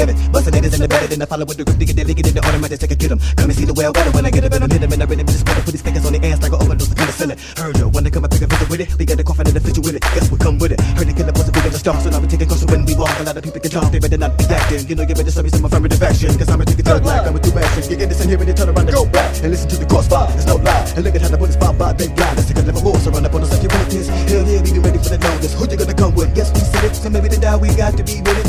and I follow with the grip to get that lick it in the automatic take a get 'em. Come and see the well better when I get it better. 'em and I rhythm just better. Put these fingers on the ass like an overdose of penicillin. Heard you they come and pick a picture with it. We got the coffin and the fidget with it. Guess what come with it? Heard the killer was a bigger than star, so now we take it closer when we walk. A lot of people can talk, they better not be acting. You know you better show me some affirmative action, cause I'm a a thug like I'm a two action. Get innocent here and then turn around and go back and listen to the crossfire. It's no lie. And look at how the bullets pop by, they blind. Let's take a level more, so run up on us like you want this. Hell yeah, we be ready for the longest. Who you gonna come with? Yes, we said it. So maybe to die, we got to be with it,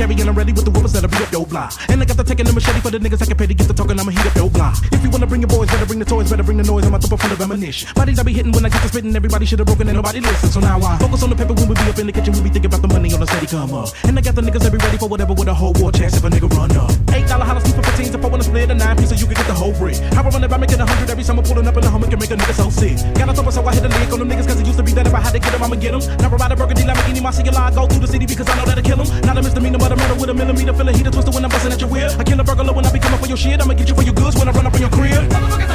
the Chevy and I'm ready with the whoopers that'll beat up your block. And I got the taking the machete for the niggas I can pay to get the talking, I'ma heat up your block. If you wanna bring your boys, better bring the toys, better bring the noise, I'm a thumper full of ammunition. Bodies I be hitting when I get to spitting, everybody should've broken and nobody listens. So now I focus on the paper when we be up in the kitchen, we be thinking about the money on the steady come up. And I got the niggas that be ready for whatever with a whole war chest if a nigga run up. Dollar holla sleep for 15 if I wanna split a nine piece so you can get the whole brick. How I run it by making a hundred every summer pulling up in the hummer can make a nigga so sick. Got a thumper so I hit a lick on them niggas cause it used to be that if I had to get them, I'ma get them. Now I ride a burgundy Lamborghini, my singular, I go through the city because I know that'll kill them. Not a misdemeanor, but a murder with a millimeter, feel a heater twisted when I'm busting at your wheel. I kill a burglar when I be coming for your shit, I'ma get you for your goods when I run up on your crib.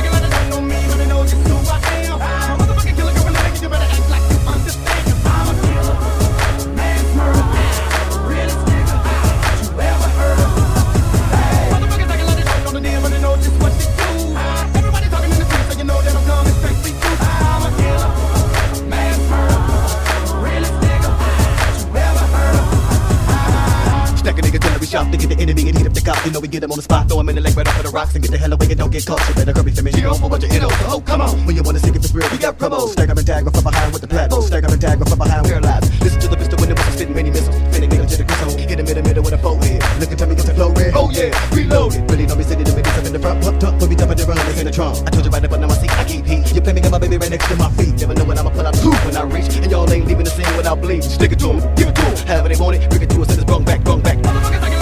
Shop to get the enemy and heat up the cop. You know we get him on the spot, throw him in the lake right off of the rocks and get the hell away and don't get caught. You better hurry, finish your own for a bunch of innos. Oh, come on. When you wanna stick it for real, we got promos. Stack up and tag from behind with the platinum. Stack up and tag from behind, we're live. Listen to the pistol when it was spitting many missiles. Finna nigga to the gristle. Hit him in the middle with a forehead. Look at tell me, get the flow red. Oh yeah, reloaded. Really know me sitting in the middle, in the front, pumped up. When we jumping around, it's in the trunk. I told you right up under my seat, I keep heat. You play me, got my baby right next to my feet. Never know when I'ma pull out two when I reach. And y'all ain't leaving the scene without bleeding. Stick it to 'em, give it to 'em. However they want it, bring it to us and it's brung back, brung back. Motherfuckers acting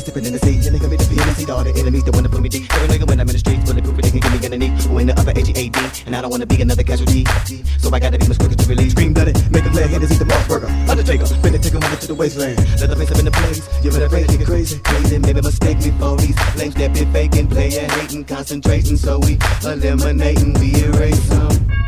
the niggas sipping in the sea. Your nigga made the in the seat. All the enemies that wanna put me deep. Every nigga when I'm in the streets, bulletproof, they can give me underneath. Who in the upper H-E-A-D. And I don't wanna be another casualty. So I gotta be much quicker to release. Scream blooded, make a glad hitters eat the moss burger. Undertaker, finna take a to the wasteland. Let the face up in the place. You better pray nigga crazy. Crazy, maybe mistake me for these lames that been faking, playin', hating, concentrating. So we eliminating, we erase them.